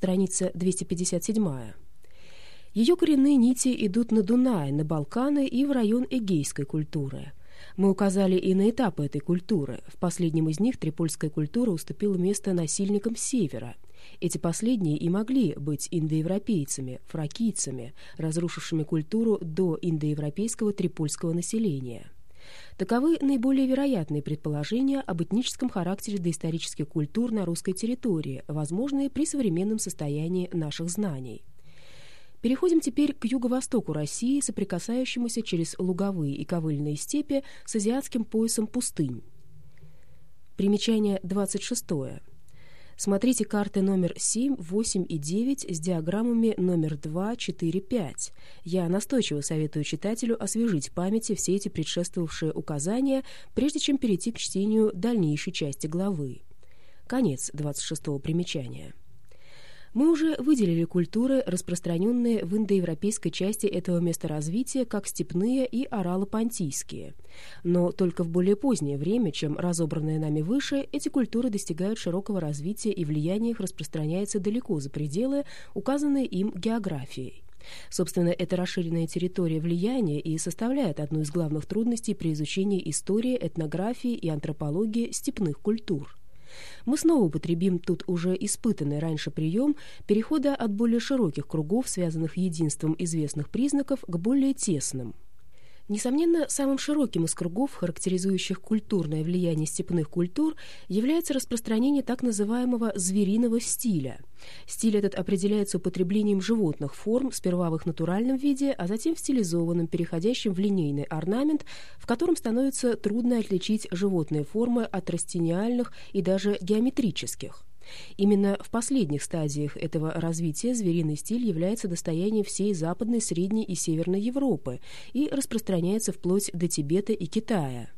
страница 257. Ее коренные нити идут на Дунай, на Балканы и в район эгейской культуры. Мы указали и на этапы этой культуры. В последнем из них трипольская культура уступила место насильникам севера. Эти последние и могли быть индоевропейцами, фракийцами, разрушившими культуру до индоевропейского трипольского населения. Таковы наиболее вероятные предположения об этническом характере доисторических культур на русской территории, возможные при современном состоянии наших знаний. Переходим теперь к юго-востоку России, соприкасающемуся через луговые и ковыльные степи с азиатским поясом пустынь. Примечание 26. Смотрите карты номер 7, 8 и 9 с диаграммами номер 2, 4, 5. Я настойчиво советую читателю освежить в памяти все эти предшествовавшие указания, прежде чем перейти к чтению дальнейшей части главы. Конец 26 примечания. Мы уже выделили культуры, распространенные в индоевропейской части этого места развития, как степные и орало-понтийские. Но только в более позднее время, чем разобранные нами выше, эти культуры достигают широкого развития и влияние их распространяется далеко за пределы, указанные им географией. Собственно, эта расширенная территория влияния и составляет одну из главных трудностей при изучении истории, этнографии и антропологии степных культур. Мы снова употребим тут уже испытанный раньше прием перехода от более широких кругов, связанных единством известных признаков, к более тесным – Несомненно, самым широким из кругов, характеризующих культурное влияние степных культур, является распространение так называемого «звериного стиля». Стиль этот определяется употреблением животных форм, сперва в их натуральном виде, а затем в стилизованном, переходящем в линейный орнамент, в котором становится трудно отличить животные формы от растениальных и даже геометрических. Именно в последних стадиях этого развития звериный стиль является достоянием всей Западной, Средней и Северной Европы и распространяется вплоть до Тибета и Китая.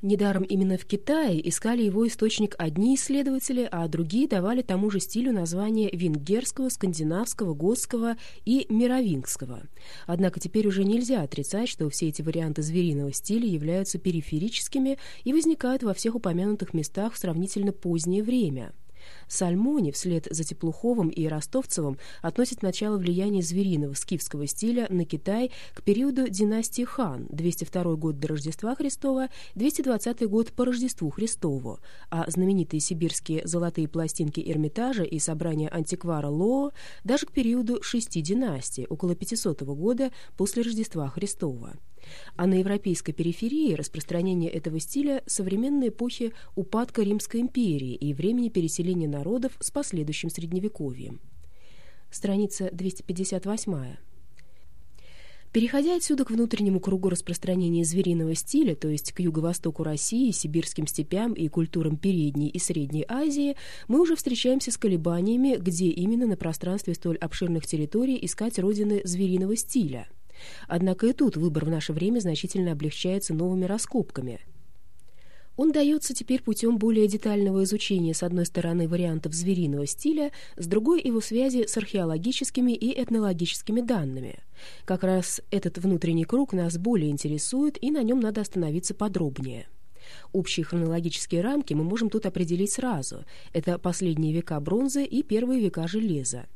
Недаром именно в Китае искали его источник одни исследователи, а другие давали тому же стилю названия венгерского, скандинавского, готского и мировингского. Однако теперь уже нельзя отрицать, что все эти варианты звериного стиля являются периферическими и возникают во всех упомянутых местах в сравнительно позднее время – Сальмони вслед за Теплуховым и Ростовцевым относит начало влияния звериного скифского стиля на Китай к периоду династии Хан, 202 год до Рождества Христова, 220 год по Рождеству Христову, а знаменитые сибирские золотые пластинки Эрмитажа и собрания антиквара Лоо даже к периоду шести династий, около 500 года после Рождества Христова а на европейской периферии распространение этого стиля современной эпохи упадка Римской империи и времени переселения народов с последующим Средневековьем. Страница 258. Переходя отсюда к внутреннему кругу распространения звериного стиля, то есть к юго-востоку России, сибирским степям и культурам Передней и Средней Азии, мы уже встречаемся с колебаниями, где именно на пространстве столь обширных территорий искать родины звериного стиля – Однако и тут выбор в наше время значительно облегчается новыми раскопками. Он дается теперь путем более детального изучения, с одной стороны, вариантов звериного стиля, с другой — его связи с археологическими и этнологическими данными. Как раз этот внутренний круг нас более интересует, и на нем надо остановиться подробнее. Общие хронологические рамки мы можем тут определить сразу. Это последние века бронзы и первые века железа.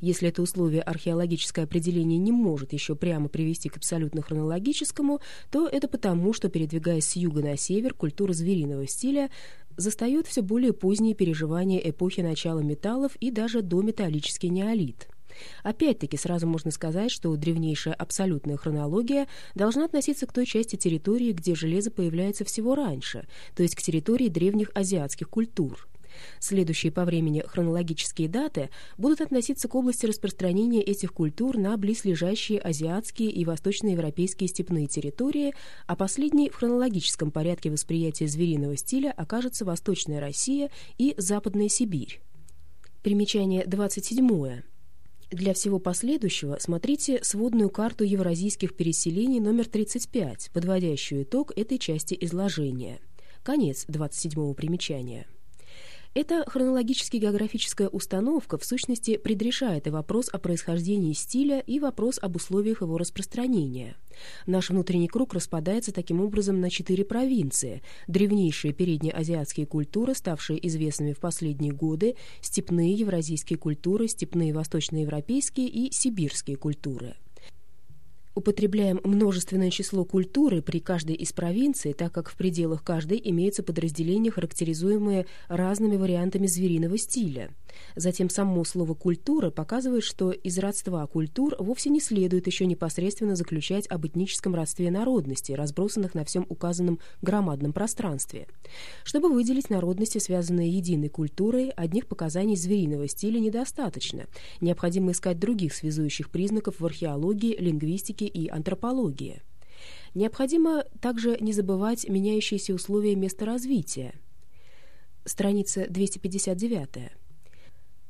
Если это условие археологическое определение не может еще прямо привести к абсолютно хронологическому, то это потому, что, передвигаясь с юга на север, культура звериного стиля застает все более поздние переживания эпохи начала металлов и даже дометаллический неолит. Опять-таки, сразу можно сказать, что древнейшая абсолютная хронология должна относиться к той части территории, где железо появляется всего раньше, то есть к территории древних азиатских культур. Следующие по времени хронологические даты будут относиться к области распространения этих культур на близлежащие азиатские и восточноевропейские степные территории, а последний в хронологическом порядке восприятия звериного стиля окажется Восточная Россия и Западная Сибирь. Примечание 27. Для всего последующего смотрите сводную карту евразийских переселений номер 35, подводящую итог этой части изложения. Конец 27 примечания. Эта хронологически-географическая установка в сущности предрешает и вопрос о происхождении стиля, и вопрос об условиях его распространения. Наш внутренний круг распадается таким образом на четыре провинции. Древнейшие переднеазиатские культуры, ставшие известными в последние годы, степные евразийские культуры, степные восточноевропейские и сибирские культуры употребляем множественное число культуры при каждой из провинций, так как в пределах каждой имеется подразделение, характеризуемое разными вариантами звериного стиля. Затем само слово «культура» показывает, что из родства культур вовсе не следует еще непосредственно заключать об этническом родстве народности, разбросанных на всем указанном громадном пространстве. Чтобы выделить народности, связанные единой культурой, одних показаний звериного стиля недостаточно. Необходимо искать других связующих признаков в археологии, лингвистике и антропологии. Необходимо также не забывать меняющиеся условия места развития. Страница 259.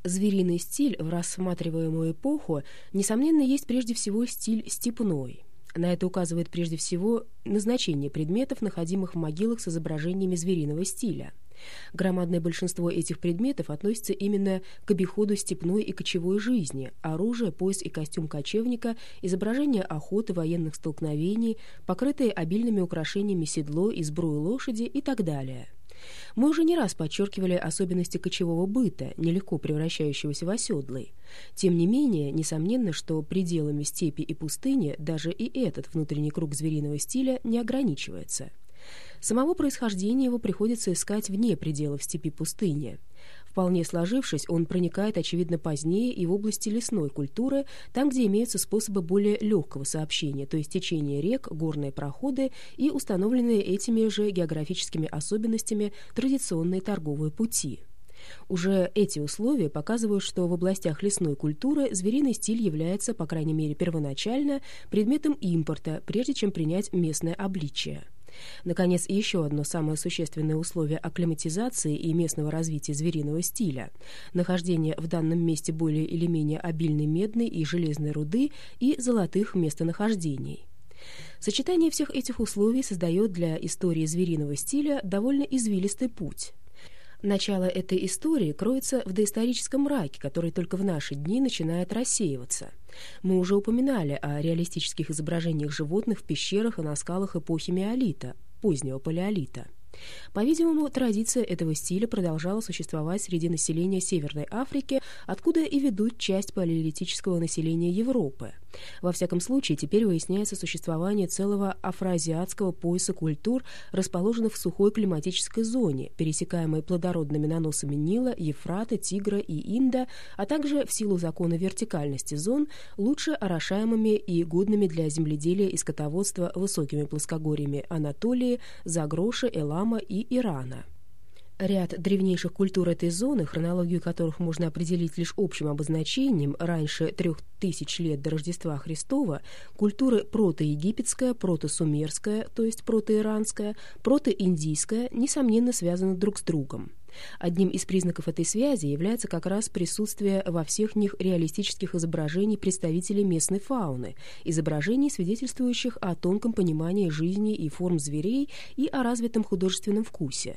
Звериный стиль в рассматриваемую эпоху, несомненно, есть прежде всего стиль степной. На это указывает прежде всего назначение предметов, находимых в могилах с изображениями звериного стиля. Громадное большинство этих предметов относится именно к обиходу степной и кочевой жизни, оружие, пояс и костюм кочевника, изображение охоты, военных столкновений, покрытые обильными украшениями седло и сбрую лошади и так далее. Мы уже не раз подчеркивали особенности кочевого быта, нелегко превращающегося в оседлый. Тем не менее, несомненно, что пределами степи и пустыни даже и этот внутренний круг звериного стиля не ограничивается. Самого происхождения его приходится искать вне пределов степи пустыни. Вполне сложившись, он проникает, очевидно, позднее и в области лесной культуры, там, где имеются способы более легкого сообщения, то есть течение рек, горные проходы и установленные этими же географическими особенностями традиционные торговые пути. Уже эти условия показывают, что в областях лесной культуры звериный стиль является, по крайней мере первоначально, предметом импорта, прежде чем принять местное обличие. Наконец, еще одно самое существенное условие акклиматизации и местного развития звериного стиля – нахождение в данном месте более или менее обильной медной и железной руды и золотых местонахождений. Сочетание всех этих условий создает для истории звериного стиля довольно извилистый путь. Начало этой истории кроется в доисторическом мраке, который только в наши дни начинает рассеиваться. Мы уже упоминали о реалистических изображениях животных в пещерах и на скалах эпохи Миолита, позднего Палеолита. По-видимому, традиция этого стиля продолжала существовать среди населения Северной Африки, откуда и ведут часть палеолитического населения Европы. Во всяком случае, теперь выясняется существование целого афроазиатского пояса культур, расположенных в сухой климатической зоне, пересекаемой плодородными наносами Нила, Ефрата, Тигра и Инда, а также в силу закона вертикальности зон, лучше орошаемыми и годными для земледелия и скотоводства высокими плоскогорьями Анатолии, Загроши, Элама, и Ирана. Ряд древнейших культур этой зоны, хронологию которых можно определить лишь общим обозначением раньше трех тысяч лет до Рождества Христова, культуры протоегипетская, протосумерская, то есть протоиранская, протоиндийская, несомненно связаны друг с другом. Одним из признаков этой связи является как раз присутствие во всех них реалистических изображений представителей местной фауны, изображений, свидетельствующих о тонком понимании жизни и форм зверей и о развитом художественном вкусе.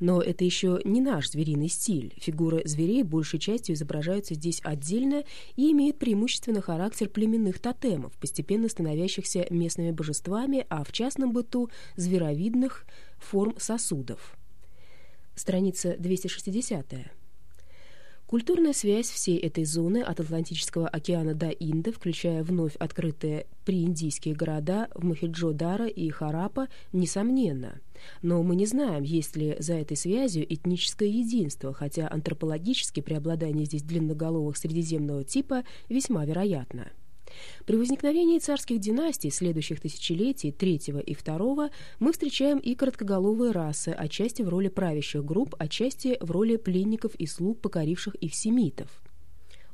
Но это еще не наш звериный стиль. Фигуры зверей большей частью изображаются здесь отдельно и имеют преимущественно характер племенных тотемов, постепенно становящихся местными божествами, а в частном быту – зверовидных форм сосудов страница 260. Культурная связь всей этой зоны от Атлантического океана до Инда, включая вновь открытые прииндийские города в Махиджо-Дара и Харапа, несомненно. Но мы не знаем, есть ли за этой связью этническое единство, хотя антропологически преобладание здесь длинноголовых средиземного типа весьма вероятно. При возникновении царских династий следующих тысячелетий, третьего и второго, мы встречаем и короткоголовые расы, отчасти в роли правящих групп, отчасти в роли пленников и слуг, покоривших их семитов.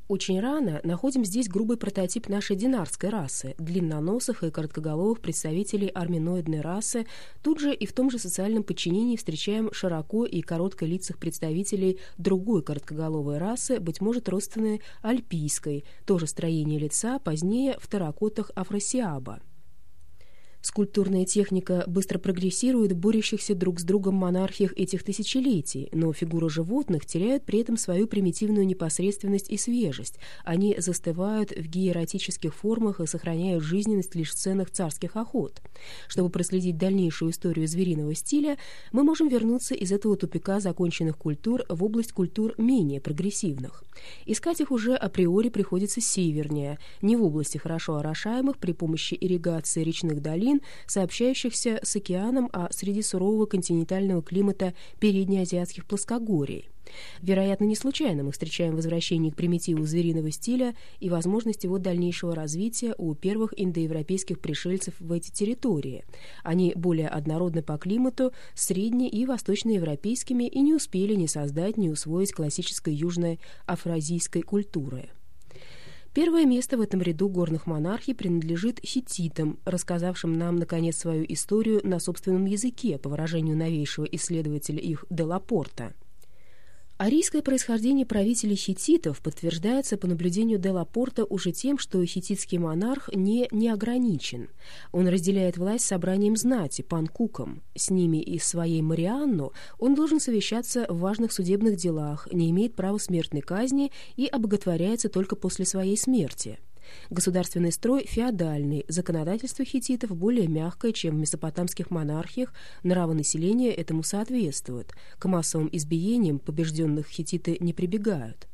Очень рано находим здесь грубый прототип нашей динарской расы, длинноносых и короткоголовых представителей арминоидной расы. Тут же и в том же социальном подчинении встречаем широко и коротколицых представителей другой короткоголовой расы, быть может, родственной альпийской, тоже строение лица, позднее в терракотах афросиаба. Скульптурная техника быстро прогрессирует в борющихся друг с другом монархиях этих тысячелетий, но фигуры животных теряют при этом свою примитивную непосредственность и свежесть. Они застывают в гиеротических формах и сохраняют жизненность лишь в сценах царских охот. Чтобы проследить дальнейшую историю звериного стиля, мы можем вернуться из этого тупика законченных культур в область культур менее прогрессивных. Искать их уже априори приходится севернее, не в области хорошо орошаемых при помощи ирригации речных долин, стран, сообщающихся с океаном, а среди сурового континентального климата переднеазиатских плоскогорий. Вероятно, не случайно мы встречаем возвращение к примитиву звериного стиля и возможность его дальнейшего развития у первых индоевропейских пришельцев в эти территории. Они более однородны по климату, средне- и восточноевропейскими и не успели ни создать, ни усвоить классической южной афразийской культуры. Первое место в этом ряду горных монархий принадлежит хиттитам, рассказавшим нам, наконец, свою историю на собственном языке, по выражению новейшего исследователя их Делапорта. Арийское происхождение правителей хиттитов подтверждается по наблюдению де Лапорта уже тем, что хиттитский монарх не неограничен. Он разделяет власть с собранием знати, панкуком. С ними и своей Марианну он должен совещаться в важных судебных делах, не имеет права смертной казни и обоготворяется только после своей смерти. Государственный строй феодальный, законодательство хиттитов более мягкое, чем в месопотамских монархиях, нравы населения этому соответствуют. К массовым избиениям побежденных хиттиты не прибегают.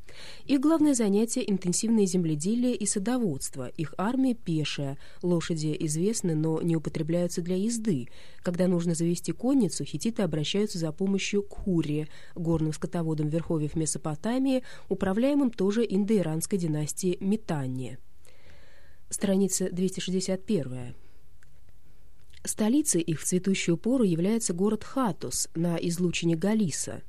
Их главное занятие – интенсивное земледелие и садоводство. Их армия пешая, лошади известны, но не употребляются для езды. Когда нужно завести конницу, хиттиты обращаются за помощью к Хуре, горным скотоводом верховьев Месопотамии, управляемым тоже индоиранской династией Метании страница 261. Столицей их в цветущую пору является город Хатус на излучине Галиса.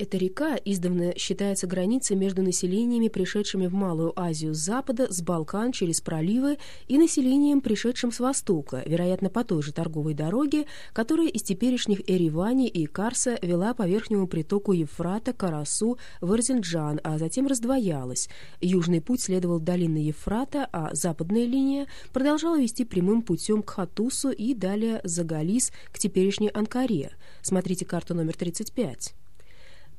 Эта река издавна считается границей между населениями, пришедшими в Малую Азию с запада, с Балкан через проливы, и населением, пришедшим с востока, вероятно, по той же торговой дороге, которая из теперешних Эривани и Карса вела по верхнему притоку Ефрата, Карасу, в Эрзинджан, а затем раздвоялась. Южный путь следовал долины Ефрата, а западная линия продолжала вести прямым путем к Хатусу и далее за Галис к теперешней Анкаре. Смотрите карту номер 35.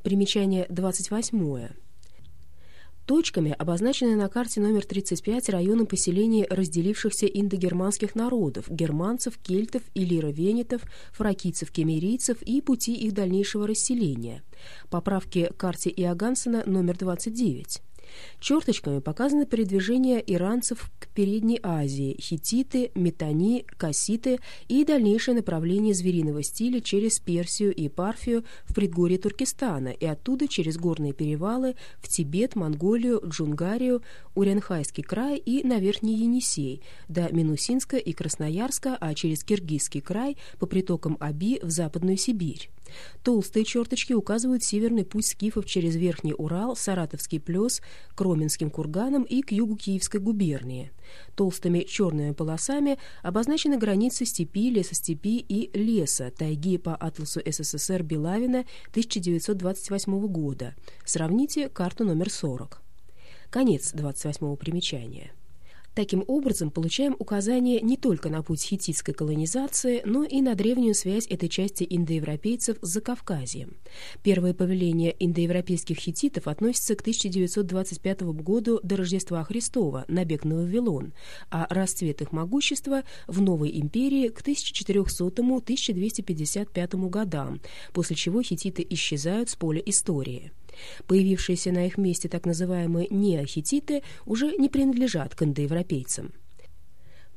Примечание 28. Точками обозначены на карте номер 35 районы поселений разделившихся индогерманских народов, германцев, кельтов, иллиро-венетов, фракийцев, кемерийцев и пути их дальнейшего расселения. Поправки к карте Иогансена номер 29. Черточками показано передвижение иранцев к Передней Азии, хиттиты, метани, касситы и дальнейшее направление звериного стиля через Персию и Парфию в предгорье Туркестана и оттуда через горные перевалы в Тибет, Монголию, Джунгарию, Уренхайский край и на Верхний Енисей, до Минусинска и Красноярска, а через Киргизский край по притокам Аби в Западную Сибирь. Толстые черточки указывают северный путь скифов через Верхний Урал, Саратовский плес, к Роменским курганам и к югу Киевской губернии. Толстыми черными полосами обозначены границы степи, лесостепи и леса, тайги по атласу СССР Белавина 1928 года. Сравните карту номер 40. Конец 28 примечания. Таким образом, получаем указание не только на путь хиттитской колонизации, но и на древнюю связь этой части индоевропейцев с Закавказьем. Первое повеление индоевропейских хиттитов относится к 1925 году до Рождества Христова, набег на Вавилон, а расцвет их могущества в новой империи к 1400-1255 годам, после чего хиттиты исчезают с поля истории. Появившиеся на их месте так называемые неохититы уже не принадлежат к индоевропейцам.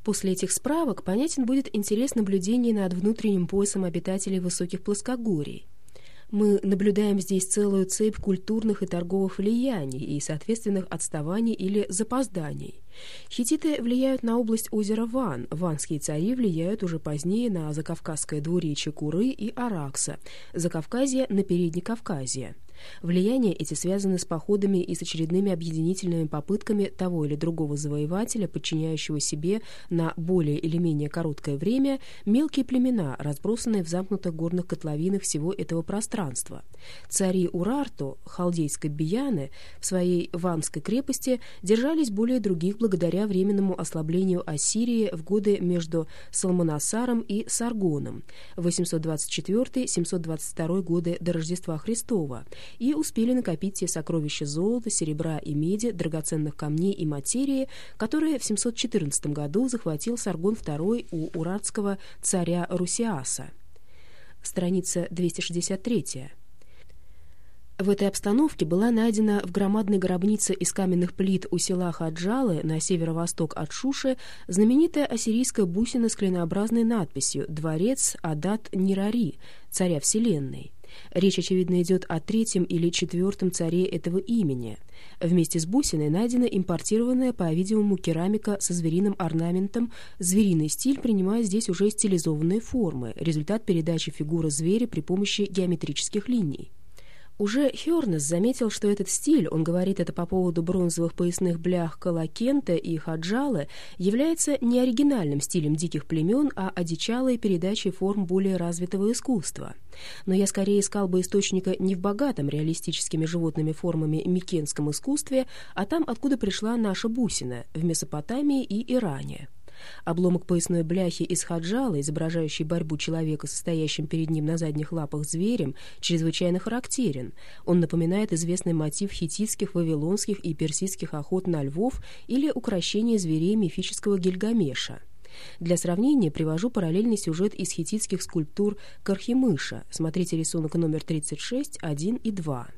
После этих справок понятен будет интерес наблюдений над внутренним поясом обитателей высоких плоскогорий. Мы наблюдаем здесь целую цепь культурных и торговых влияний и соответственных отставаний или запозданий. Хититы влияют на область озера Ван, ванские цари влияют уже позднее на закавказское двуречье Куры и Аракса, Закавказье на Переднекавказье. Кавказье. Влияния эти связаны с походами и с очередными объединительными попытками того или другого завоевателя, подчиняющего себе на более или менее короткое время мелкие племена, разбросанные в замкнутых горных котловинах всего этого пространства. Цари Урарту, халдейской Бияны, в своей Ванской крепости держались более других благодаря временному ослаблению Ассирии в годы между Салманасаром и Саргоном 824-722 годы до Рождества Христова и успели накопить те сокровища золота, серебра и меди, драгоценных камней и материи, которые в 714 году захватил Саргон II у уратского царя Русиаса. Страница 263. В этой обстановке была найдена в громадной гробнице из каменных плит у села Хаджалы на северо-восток от Шуши знаменитая ассирийская бусина с клинообразной надписью «Дворец Адат Нирари, царя Вселенной». Речь, очевидно, идет о третьем или четвертом царе этого имени. Вместе с бусиной найдена импортированная, по-видимому, керамика со звериным орнаментом. Звериный стиль принимает здесь уже стилизованные формы, результат передачи фигуры зверя при помощи геометрических линий. Уже Хёрнес заметил, что этот стиль, он говорит это по поводу бронзовых поясных блях Калакента и Хаджалы, является не оригинальным стилем диких племен, а одичалой передачей форм более развитого искусства. Но я скорее искал бы источника не в богатом реалистическими животными формами микенском искусстве, а там, откуда пришла наша бусина, в Месопотамии и Иране. Обломок поясной бляхи из хаджала, изображающий борьбу человека, состоящим перед ним на задних лапах зверем, чрезвычайно характерен. Он напоминает известный мотив хититских, вавилонских и персидских охот на львов или украшение зверей мифического Гильгамеша. Для сравнения привожу параллельный сюжет из хититских скульптур Кархимыша. Смотрите рисунок номер 36, 1 и 2.